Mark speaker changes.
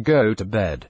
Speaker 1: Go to bed.